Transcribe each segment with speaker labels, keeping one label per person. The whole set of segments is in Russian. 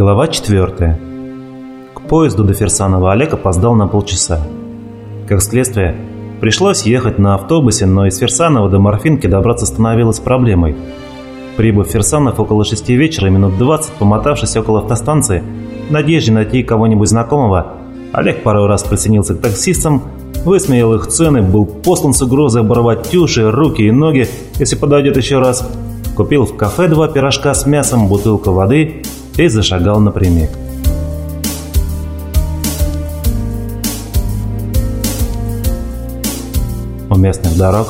Speaker 1: Глава 4. К поезду до Ферсанова Олег опоздал на полчаса. Как следствие, пришлось ехать на автобусе, но из Ферсанова до Морфинки добраться становилось проблемой. Прибыв в Ферсанов около шести вечера, минут 20, помотавшись около автостанции, в надежде найти кого-нибудь знакомого, Олег пару раз присоединился к таксистам, высмеял их цены, был послан с угрозой оборвать тюши, руки и ноги, если подойдет еще раз, купил в кафе два пирожка с мясом, бутылку воды и зашагал напрямик. У местных дорог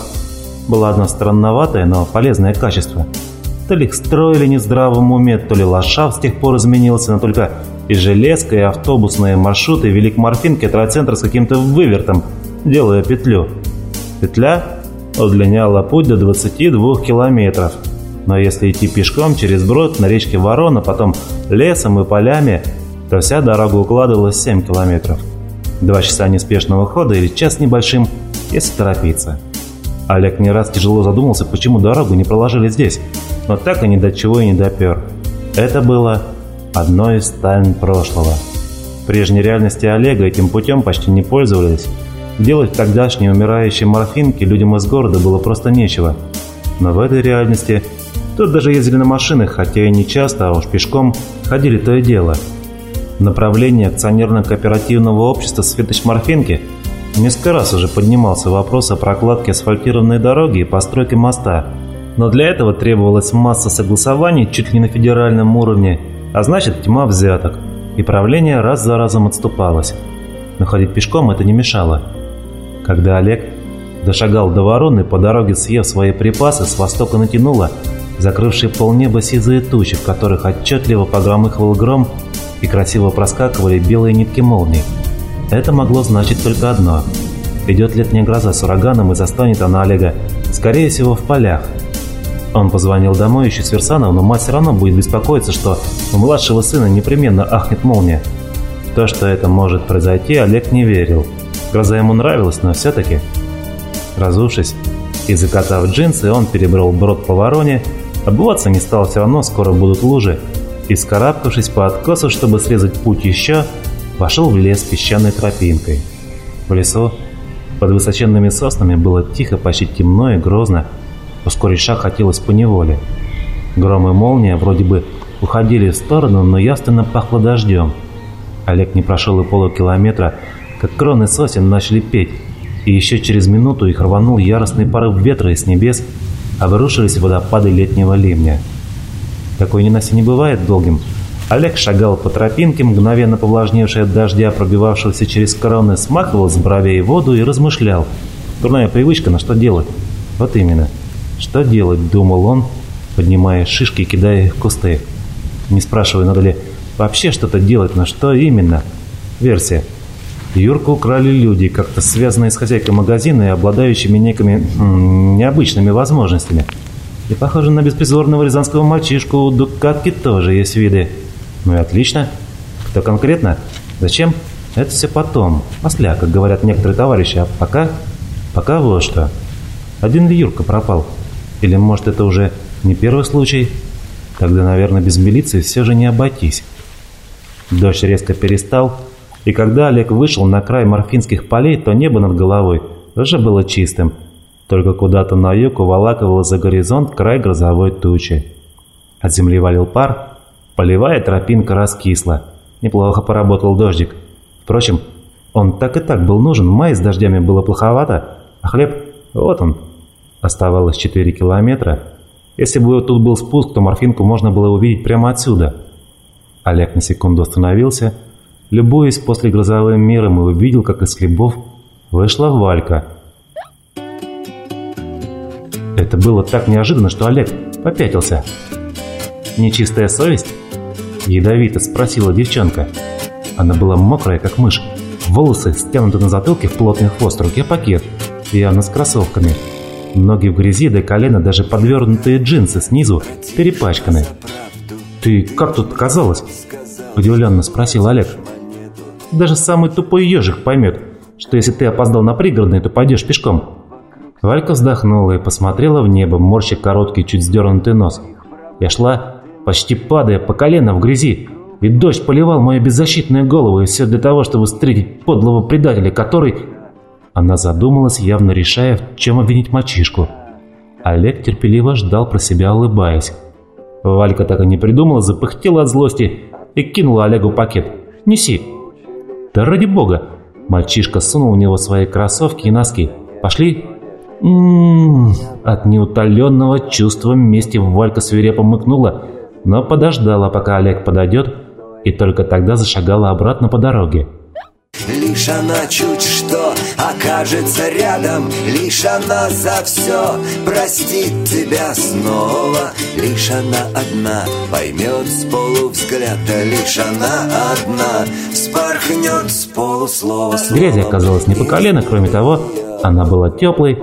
Speaker 1: было одно странноватое, но полезное качество. То ли их строили не в здравом уме, то ли лошадь с тех пор изменился, но только и железка, и автобусные маршруты вели к Морфинке троцентра с каким-то вывертом, делая петлю. Петля удлиняла путь до 22 километров. Но если идти пешком через брод на речке Ворона, потом лесом и полями, то вся дорога укладывалась в 7 километров. Два часа неспешного хода или час небольшим, если торопиться. Олег не раз тяжело задумался, почему дорогу не проложили здесь, но так и ни до чего и не допер. Это было одной из тайн прошлого. В прежней реальности Олега этим путем почти не пользовались. Делать тогдашней умирающей морфинки людям из города было просто нечего. Но в этой реальности тут даже ездили на машинах, хотя и не часто, а уж пешком ходили то и дело. Направление акционерно-кооперативного общества «Светоч Морфинки» несколько раз уже поднимался вопрос о прокладке асфальтированной дороги и постройке моста. Но для этого требовалась масса согласований чуть ли не на федеральном уровне – а значит тьма взяток, и правление раз за разом отступалось. Но ходить пешком это не мешало. Когда Олег дошагал до вороны, по дороге съев свои припасы, с востока натянуло, закрывшие полнеба сизые тучи, в которых отчетливо погромыхивал гром и красиво проскакивали белые нитки молний. Это могло значить только одно. Идет летняя гроза с ураганом и застанет она Олега, скорее всего, в полях – он позвонил домой еще с Версанов, но мать все равно будет беспокоиться, что у младшего сына непременно ахнет молния. В то, что это может произойти, Олег не верил. Гроза ему нравилась, но все-таки... Разувшись и закатав джинсы, он перебрал брод по вороне, обуваться не стал все равно, скоро будут лужи, и, скарабкавшись по откосу, чтобы срезать путь еще, вошел в лес песчаной тропинкой. В лесу под высоченными соснами было тихо, почти темно и грозно, Ускорить шаг хотелось поневоле. Гром и молния вроде бы уходили в сторону, но явственно пахло дождем. Олег не прошел и полукилометра, как кроны сосен начали петь, и еще через минуту их рванул яростный порыв ветра из небес, обрушились водопады летнего ливня. Такой ненастье не бывает долгим. Олег шагал по тропинке, мгновенно повлажневшей от дождя, пробивавшегося через кроны, смахивал с бровей воду и размышлял. Дурная привычка, на что делать? Вот именно. Что делать, думал он, поднимая шишки и кидая их в кусты. Не спрашивая, надо ли вообще что-то делать, но что именно. Версия. Юрку украли люди, как-то связанные с хозяйкой магазина и обладающими некими необычными возможностями. И похоже на беспризорного рязанского мальчишку у Дукатки тоже есть виды. Ну и отлично. Кто конкретно? Зачем? Это все потом. После, как говорят некоторые товарищи. А пока... Пока вот что. Один ли Юрка пропал? Или, может, это уже не первый случай? Тогда, наверное, без милиции все же не обойтись. Дождь резко перестал, и когда Олег вышел на край морфинских полей, то небо над головой уже было чистым. Только куда-то на юг уволакивало за горизонт край грозовой тучи. От земли валил пар, полевая тропинка раскисла. Неплохо поработал дождик. Впрочем, он так и так был нужен, май с дождями было плоховато, а хлеб, вот он, Оставалось 4 километра. Если бы тут был спуск, то морфинку можно было увидеть прямо отсюда. Олег на секунду остановился, любуясь после грозовым миром и увидел, как из хлебов вышла Валька. Это было так неожиданно, что Олег попятился. «Нечистая совесть?» – ядовито спросила девчонка. Она была мокрая, как мышь. Волосы стянуты на затылке в плотный хвост, руке пакет, явно с кроссовками – Ноги в грязи до колена, даже подвернутые джинсы снизу перепачканы. «Ты как тут оказалась?» – удивленно спросил Олег. «Даже самый тупой ежик поймет, что если ты опоздал на пригородный, то пойдешь пешком». Валька вздохнула и посмотрела в небо, морща короткий, чуть сдернутый нос. Я шла, почти падая по колено в грязи. И дождь поливал мою беззащитную голову, и все для того, чтобы встретить подлого предателя, который...» Она задумалась, явно решая, в чем обвинить мальчишку. Олег терпеливо ждал про себя, улыбаясь. Валька так и не придумала, запыхтела от злости и кинула Олегу пакет. «Неси!» «Да ради бога!» Мальчишка сунул в него свои кроссовки и носки. «Пошли!» От неутоленного чувства мести Валька свирепо мыкнула, но подождала, пока Олег подойдет, и только тогда зашагала обратно по дороге.
Speaker 2: Лишь она чуть что окажется рядом Лишь она за все простит тебя снова Лишь она одна поймет с полувзгляда Лишь она одна спорхнет с полуслова
Speaker 1: Грязи оказалось не по колено, кроме того, она была теплой.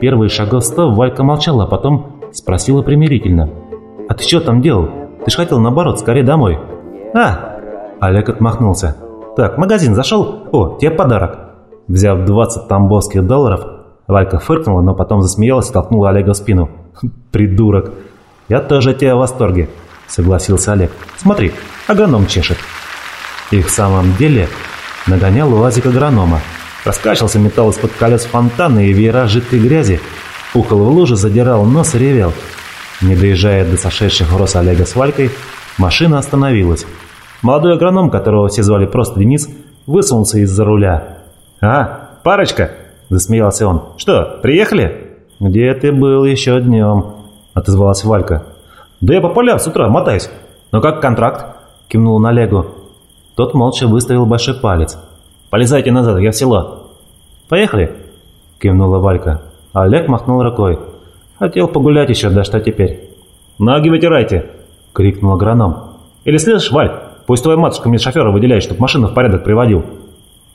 Speaker 1: Первые шагов сто Валька молчала, а потом спросила примирительно. «А ты что там делал? Ты ж хотел наоборот, скорее домой». «А!» Олег отмахнулся. «Так, магазин зашел? О, тебе подарок!» Взяв 20 тамбовских долларов, Валька фыркнула, но потом засмеялась и толкнула Олега в спину. «Придурок! Я тоже от тебя в восторге!» – согласился Олег. «Смотри, агроном чешет!» И в самом деле нагонял УАЗик агронома. Раскачивался металл из-под колес фонтана и веера жидкой грязи. Пухал в луже, задирал нос и ревел. Не доезжая до сошедших в Олега с Валькой, машина остановилась. Молодой агроном, которого все звали просто Денис, высунулся из-за руля. «А, парочка!» – засмеялся он. «Что, приехали?» «Где ты был еще днем?» – отозвалась Валька. «Да я по полям с утра мотаюсь. Ну как контракт?» – кивнул на Олегу. Тот молча выставил большой палец. «Полезайте назад, я в село». «Поехали?» – кивнула Валька. Олег махнул рукой. «Хотел погулять еще, да что теперь?» «Ноги вытирайте!» – крикнул агроном. «Или слышишь, Валь, Пусть твоя матушка мне шофера выделяет, чтобы машину в порядок приводил».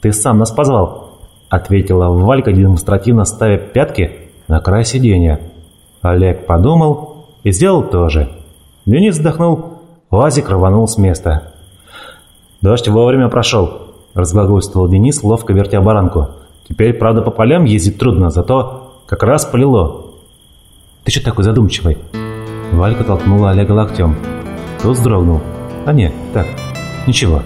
Speaker 1: «Ты сам нас позвал», — ответила Валька, демонстративно ставя пятки на край сиденья. Олег подумал и сделал то же. Денис вздохнул, Лазик рванул с места. «Дождь вовремя прошел», — разглагольствовал Денис, ловко вертя баранку. «Теперь, правда, по полям ездить трудно, зато как раз полило». «Ты что такой задумчивый?» Валька толкнула Олега локтем. Тот вздрогнул. А нет, так, ничего.